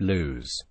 lose.